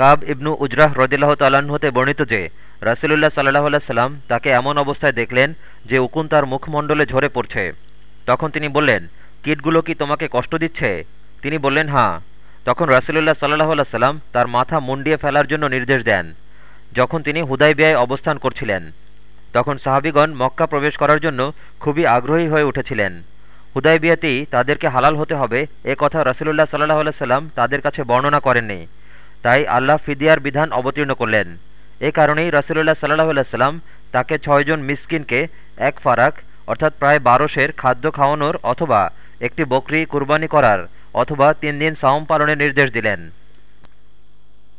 কাব ইবনু উজরাহ রদিল্লাহ তাল্লাহ্ন হতে বর্ণিত যে, রাসিলুল্লাহ সাল্লাহ সাল্লাম তাকে এমন অবস্থায় দেখলেন যে উকুন তার মুখমণ্ডলে ঝরে পড়ছে। তখন তিনি বললেন, কীটগুলো কি তোমাকে কষ্ট দিচ্ছে? তিনি বললেন, হাঁ। তখন রাসিলুল্লাহ সাল্লাহ সাল্লাম তার মাথা মুন্ডিয়ে ফেলার জন্য নির্দেশ দেন। যখন তিনি হুদাই বিয়ায় অবস্থান করছিলেন, তখন সাহাবিগণ মক্কা প্রবেশ করার জন্য খুবই আগ্রহী হয়ে উঠেছিলেন। হুদাই বিয়াতেই তাদেরকে হালাল হতে হবে, এ কথা রাসিলুল্লাহ সাল্লাহ সাল্লাম তাদের কাছে বর্ণনা করেননি। তাই আল্লাহ ফিদিয়ার বিধান অবতীর্ণ করলেন। এ কারণেই রাসুল্লাহ সাল্লাহ সাল্লাম তাকে ছয়জন মিসকিনকে এক ফারাক, অর্থাৎ প্রায় বারোশের খাদ্য খাওয়ানোর অথবা একটি বকরি কুরবানি করার অথবা তিন দিন সাওম পালনের নির্দেশ দিলেন।